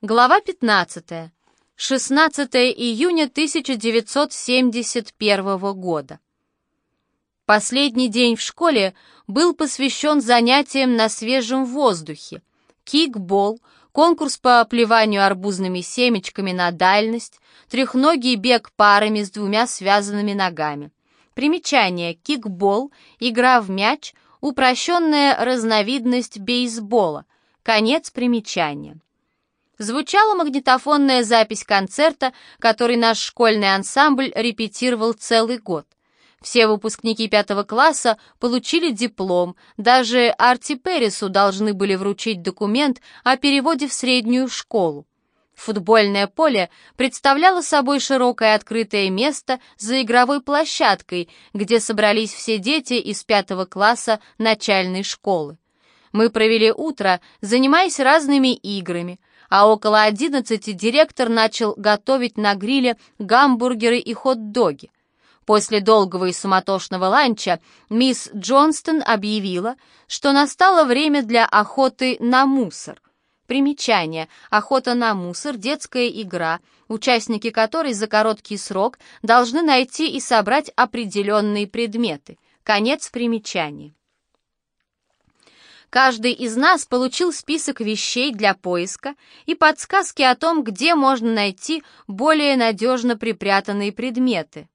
Глава 15. 16 июня 1971 года. Последний день в школе был посвящен занятиям на свежем воздухе. Кикбол, конкурс по плеванию арбузными семечками на дальность, трехногий бег парами с двумя связанными ногами. Примечание. Кикбол – игра в мяч, упрощенная разновидность бейсбола. Конец примечания. Звучала магнитофонная запись концерта, который наш школьный ансамбль репетировал целый год. Все выпускники пятого класса получили диплом, даже Арти Перрису должны были вручить документ о переводе в среднюю школу. Футбольное поле представляло собой широкое открытое место за игровой площадкой, где собрались все дети из пятого класса начальной школы. Мы провели утро, занимаясь разными играми, а около одиннадцати директор начал готовить на гриле гамбургеры и хот-доги. После долгого и суматошного ланча мисс Джонстон объявила, что настало время для охоты на мусор. Примечание. Охота на мусор – детская игра, участники которой за короткий срок должны найти и собрать определенные предметы. Конец примечания. Каждый из нас получил список вещей для поиска и подсказки о том, где можно найти более надежно припрятанные предметы.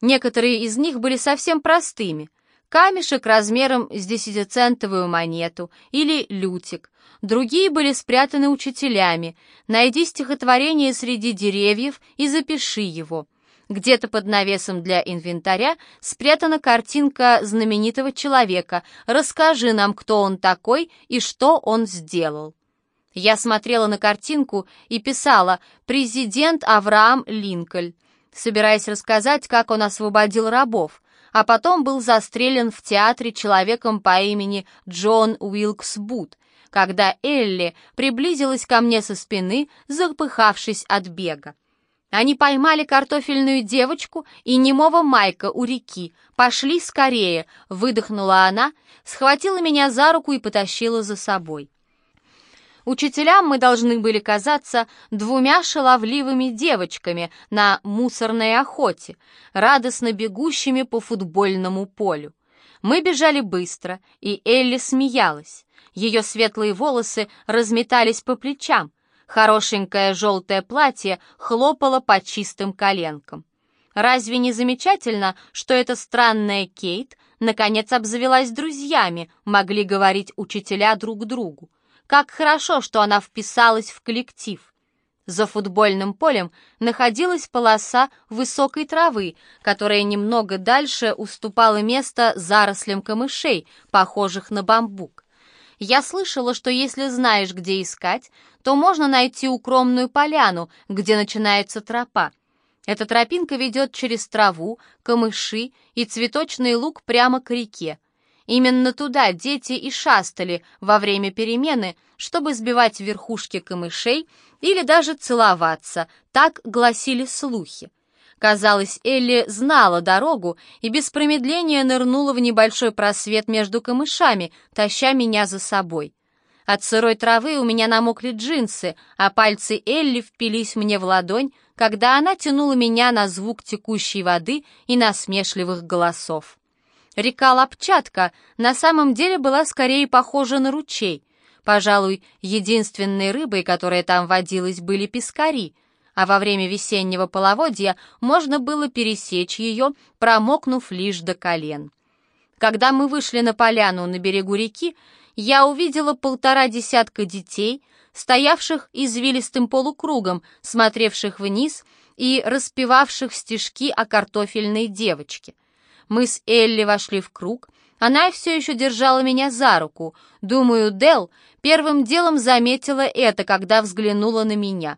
Некоторые из них были совсем простыми. Камешек размером с десятицентовую монету или лютик. Другие были спрятаны учителями. Найди стихотворение среди деревьев и запиши его. Где-то под навесом для инвентаря спрятана картинка знаменитого человека. Расскажи нам, кто он такой и что он сделал. Я смотрела на картинку и писала «Президент Авраам Линкольн», собираясь рассказать, как он освободил рабов, а потом был застрелен в театре человеком по имени Джон Уилкс Бут, когда Элли приблизилась ко мне со спины, запыхавшись от бега. Они поймали картофельную девочку и немого Майка у реки. «Пошли скорее!» — выдохнула она, схватила меня за руку и потащила за собой. Учителям мы должны были казаться двумя шаловливыми девочками на мусорной охоте, радостно бегущими по футбольному полю. Мы бежали быстро, и Элли смеялась. Ее светлые волосы разметались по плечам, Хорошенькое желтое платье хлопало по чистым коленкам. Разве не замечательно, что эта странная Кейт наконец обзавелась друзьями, могли говорить учителя друг другу. Как хорошо, что она вписалась в коллектив. За футбольным полем находилась полоса высокой травы, которая немного дальше уступала место зарослям камышей, похожих на бамбук. Я слышала, что если знаешь, где искать, то можно найти укромную поляну, где начинается тропа. Эта тропинка ведет через траву, камыши и цветочный луг прямо к реке. Именно туда дети и шастали во время перемены, чтобы сбивать верхушки камышей или даже целоваться, так гласили слухи. Казалось, Элли знала дорогу и без промедления нырнула в небольшой просвет между камышами, таща меня за собой. От сырой травы у меня намокли джинсы, а пальцы Элли впились мне в ладонь, когда она тянула меня на звук текущей воды и насмешливых голосов. Река Лапчатка на самом деле была скорее похожа на ручей. Пожалуй, единственной рыбой, которая там водилась, были пескари — а во время весеннего половодья можно было пересечь ее, промокнув лишь до колен. Когда мы вышли на поляну на берегу реки, я увидела полтора десятка детей, стоявших извилистым полукругом, смотревших вниз и распевавших стишки о картофельной девочке. Мы с Элли вошли в круг, она все еще держала меня за руку. Думаю, Дел первым делом заметила это, когда взглянула на меня.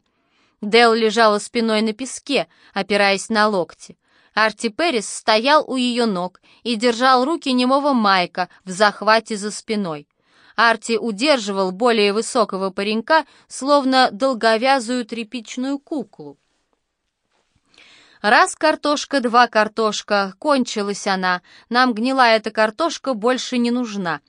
Дел лежала спиной на песке, опираясь на локти. Арти Перрис стоял у ее ног и держал руки немого Майка в захвате за спиной. Арти удерживал более высокого паренька, словно долговязую тряпичную куклу. Раз картошка, два картошка, кончилась она, нам гнилая эта картошка больше не нужна.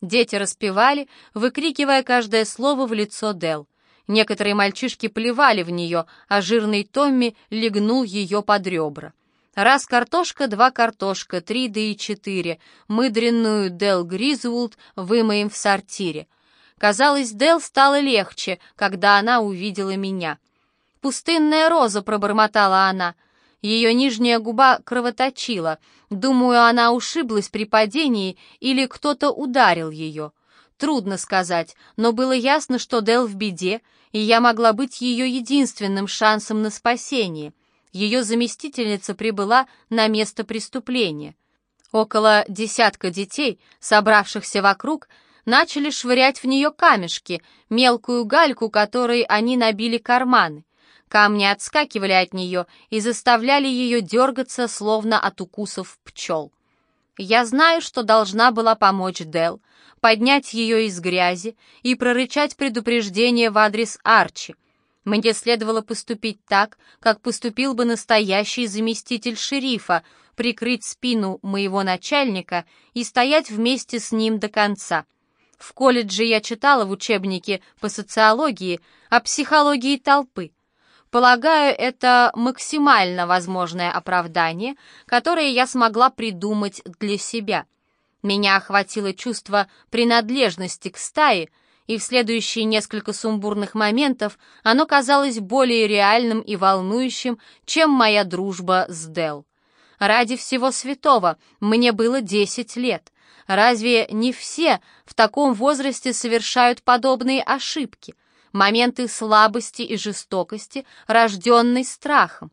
Дети распевали, выкрикивая каждое слово в лицо Дел. Некоторые мальчишки плевали в нее, а жирный Томми легнул ее под ребра. Раз картошка, два картошка, три да и четыре. Мы Дел Гризвулд вымоем в сортире. Казалось, Дел стало легче, когда она увидела меня. «Пустынная роза», — пробормотала она. Ее нижняя губа кровоточила. Думаю, она ушиблась при падении или кто-то ударил ее. Трудно сказать, но было ясно, что Дел в беде, и я могла быть ее единственным шансом на спасение. Ее заместительница прибыла на место преступления. Около десятка детей, собравшихся вокруг, начали швырять в нее камешки, мелкую гальку, которой они набили карманы. Камни отскакивали от нее и заставляли ее дергаться, словно от укусов пчел. Я знаю, что должна была помочь Дел, поднять ее из грязи и прорычать предупреждение в адрес Арчи. Мне следовало поступить так, как поступил бы настоящий заместитель шерифа, прикрыть спину моего начальника и стоять вместе с ним до конца. В колледже я читала в учебнике по социологии о психологии толпы. Полагаю, это максимально возможное оправдание, которое я смогла придумать для себя. Меня охватило чувство принадлежности к стае, и в следующие несколько сумбурных моментов оно казалось более реальным и волнующим, чем моя дружба с Дел. Ради всего святого, мне было 10 лет. Разве не все в таком возрасте совершают подобные ошибки? Моменты слабости и жестокости, рожденной страхом.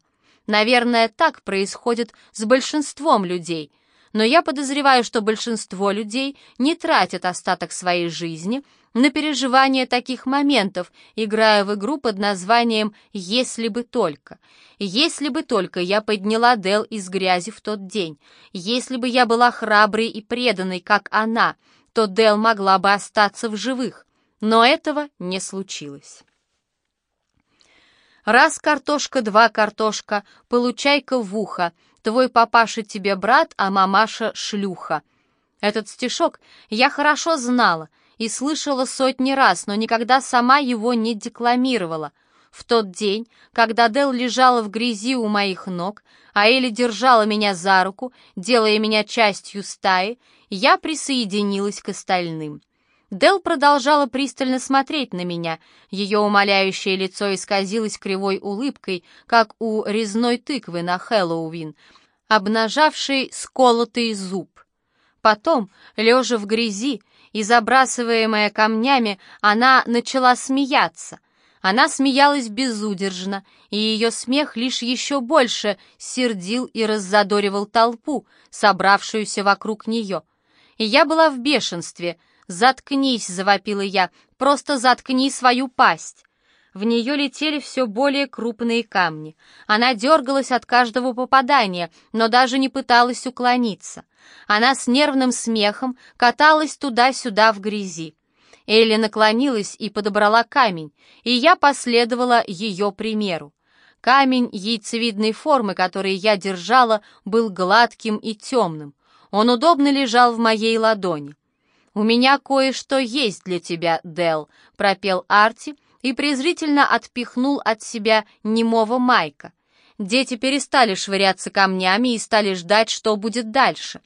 Наверное, так происходит с большинством людей – но я подозреваю, что большинство людей не тратят остаток своей жизни на переживание таких моментов, играя в игру под названием «Если бы только». Если бы только я подняла Дел из грязи в тот день, если бы я была храброй и преданной, как она, то Дел могла бы остаться в живых. Но этого не случилось. Раз картошка, два картошка, получай-ка в ухо — Твой папаша тебе брат, а мамаша шлюха. Этот стишок я хорошо знала и слышала сотни раз, но никогда сама его не декламировала. В тот день, когда Дел лежала в грязи у моих ног, а Элли держала меня за руку, делая меня частью стаи, я присоединилась к остальным. Дел продолжала пристально смотреть на меня. Ее умоляющее лицо исказилось кривой улыбкой, как у резной тыквы на Хэллоуин, обнажавшей сколотый зуб. Потом, лежа в грязи и забрасываемая камнями, она начала смеяться. Она смеялась безудержно, и ее смех лишь еще больше сердил и раззадоривал толпу, собравшуюся вокруг нее. И я была в бешенстве — «Заткнись!» — завопила я. «Просто заткни свою пасть!» В нее летели все более крупные камни. Она дергалась от каждого попадания, но даже не пыталась уклониться. Она с нервным смехом каталась туда-сюда в грязи. Элли наклонилась и подобрала камень, и я последовала ее примеру. Камень яйцевидной формы, который я держала, был гладким и темным. Он удобно лежал в моей ладони. «У меня кое-что есть для тебя, Дел», — пропел Арти и презрительно отпихнул от себя немого Майка. Дети перестали швыряться камнями и стали ждать, что будет дальше.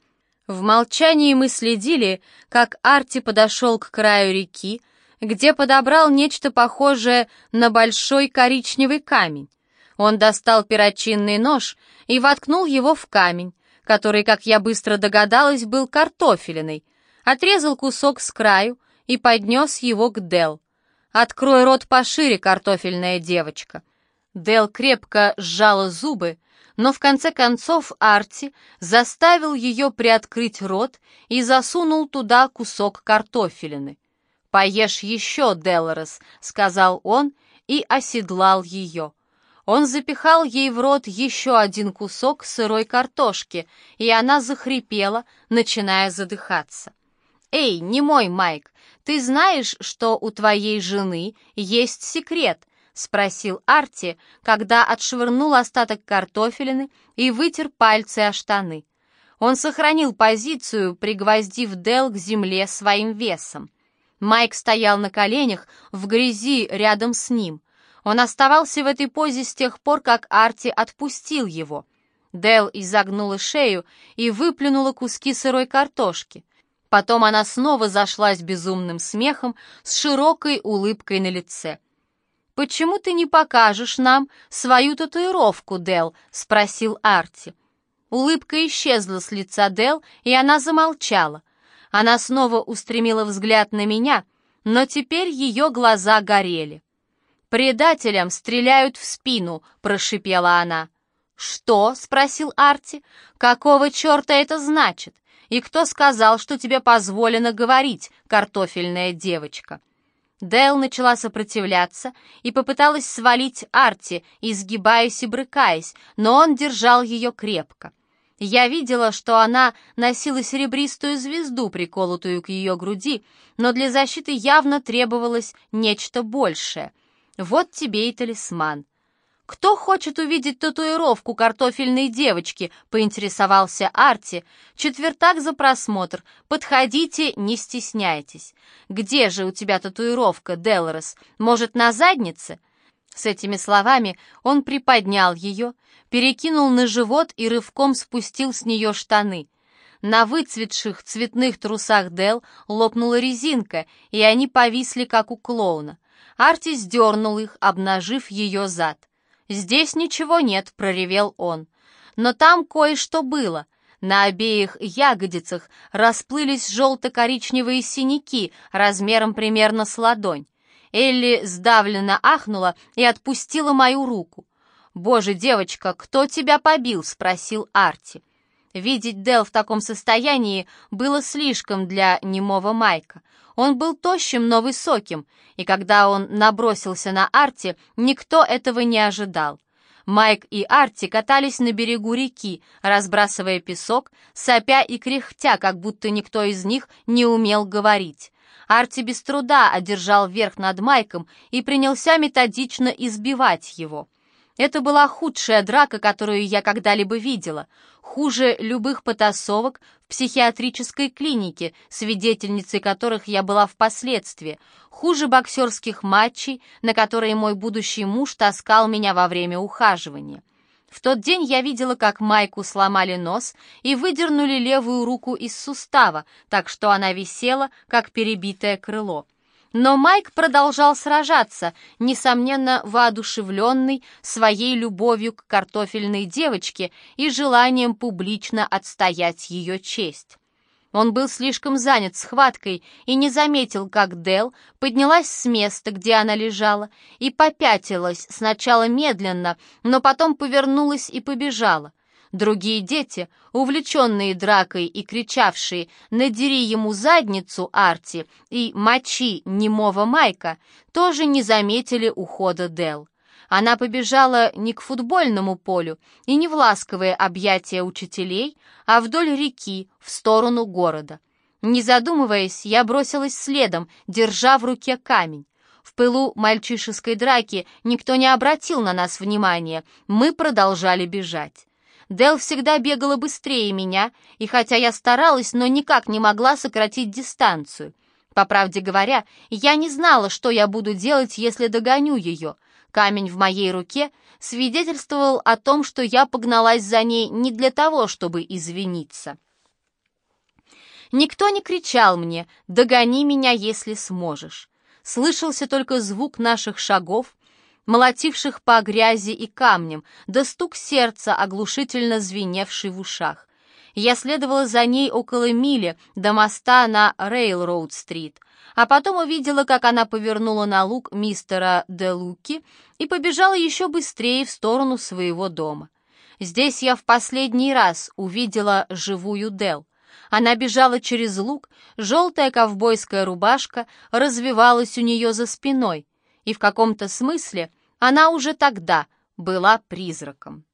В молчании мы следили, как Арти подошел к краю реки, где подобрал нечто похожее на большой коричневый камень. Он достал перочинный нож и воткнул его в камень, который, как я быстро догадалась, был картофелиной — отрезал кусок с краю и поднес его к Дел. «Открой рот пошире, картофельная девочка». Дел крепко сжала зубы, но в конце концов Арти заставил ее приоткрыть рот и засунул туда кусок картофелины. «Поешь еще, Делорес», — сказал он и оседлал ее. Он запихал ей в рот еще один кусок сырой картошки, и она захрипела, начиная задыхаться. «Эй, не мой Майк, ты знаешь, что у твоей жены есть секрет?» — спросил Арти, когда отшвырнул остаток картофелины и вытер пальцы о штаны. Он сохранил позицию, пригвоздив Дел к земле своим весом. Майк стоял на коленях в грязи рядом с ним. Он оставался в этой позе с тех пор, как Арти отпустил его. Дел изогнула шею и выплюнула куски сырой картошки. Потом она снова зашлась безумным смехом с широкой улыбкой на лице. «Почему ты не покажешь нам свою татуировку, Дел?» — спросил Арти. Улыбка исчезла с лица Дел, и она замолчала. Она снова устремила взгляд на меня, но теперь ее глаза горели. «Предателям стреляют в спину», — прошипела она. «Что?» — спросил Арти. «Какого черта это значит? И кто сказал, что тебе позволено говорить, картофельная девочка?» Дэл начала сопротивляться и попыталась свалить Арти, изгибаясь и брыкаясь, но он держал ее крепко. Я видела, что она носила серебристую звезду, приколотую к ее груди, но для защиты явно требовалось нечто большее — вот тебе и талисман. «Кто хочет увидеть татуировку картофельной девочки?» — поинтересовался Арти. «Четвертак за просмотр. Подходите, не стесняйтесь. Где же у тебя татуировка, Делрос? Может, на заднице?» С этими словами он приподнял ее, перекинул на живот и рывком спустил с нее штаны. На выцветших цветных трусах Дел лопнула резинка, и они повисли, как у клоуна. Арти сдернул их, обнажив ее зад. «Здесь ничего нет», — проревел он. «Но там кое-что было». На обеих ягодицах расплылись желто-коричневые синяки размером примерно с ладонь. Элли сдавленно ахнула и отпустила мою руку. «Боже, девочка, кто тебя побил?» — спросил Арти. Видеть Дел в таком состоянии было слишком для немого Майка. Он был тощим, но высоким, и когда он набросился на Арти, никто этого не ожидал. Майк и Арти катались на берегу реки, разбрасывая песок, сопя и кряхтя, как будто никто из них не умел говорить. Арти без труда одержал верх над Майком и принялся методично избивать его. Это была худшая драка, которую я когда-либо видела хуже любых потасовок в психиатрической клинике, свидетельницей которых я была впоследствии, хуже боксерских матчей, на которые мой будущий муж таскал меня во время ухаживания. В тот день я видела, как Майку сломали нос и выдернули левую руку из сустава, так что она висела, как перебитое крыло. Но Майк продолжал сражаться, несомненно воодушевленный своей любовью к картофельной девочке и желанием публично отстоять ее честь. Он был слишком занят схваткой и не заметил, как Дел поднялась с места, где она лежала, и попятилась сначала медленно, но потом повернулась и побежала. Другие дети, увлеченные дракой и кричавшие «Надери ему задницу, Арти!» и «Мочи немого Майка!» тоже не заметили ухода Дел. Она побежала не к футбольному полю и не в ласковые объятия учителей, а вдоль реки, в сторону города. Не задумываясь, я бросилась следом, держа в руке камень. В пылу мальчишеской драки никто не обратил на нас внимания, мы продолжали бежать. Дел всегда бегала быстрее меня, и хотя я старалась, но никак не могла сократить дистанцию. По правде говоря, я не знала, что я буду делать, если догоню ее. Камень в моей руке свидетельствовал о том, что я погналась за ней не для того, чтобы извиниться. Никто не кричал мне «догони меня, если сможешь». Слышался только звук наших шагов, молотивших по грязи и камням, да стук сердца, оглушительно звеневший в ушах. Я следовала за ней около мили до моста на Рейлроуд-стрит, а потом увидела, как она повернула на луг мистера Де Луки и побежала еще быстрее в сторону своего дома. Здесь я в последний раз увидела живую Дел. Она бежала через луг, желтая ковбойская рубашка развивалась у нее за спиной, и в каком-то смысле она уже тогда была призраком.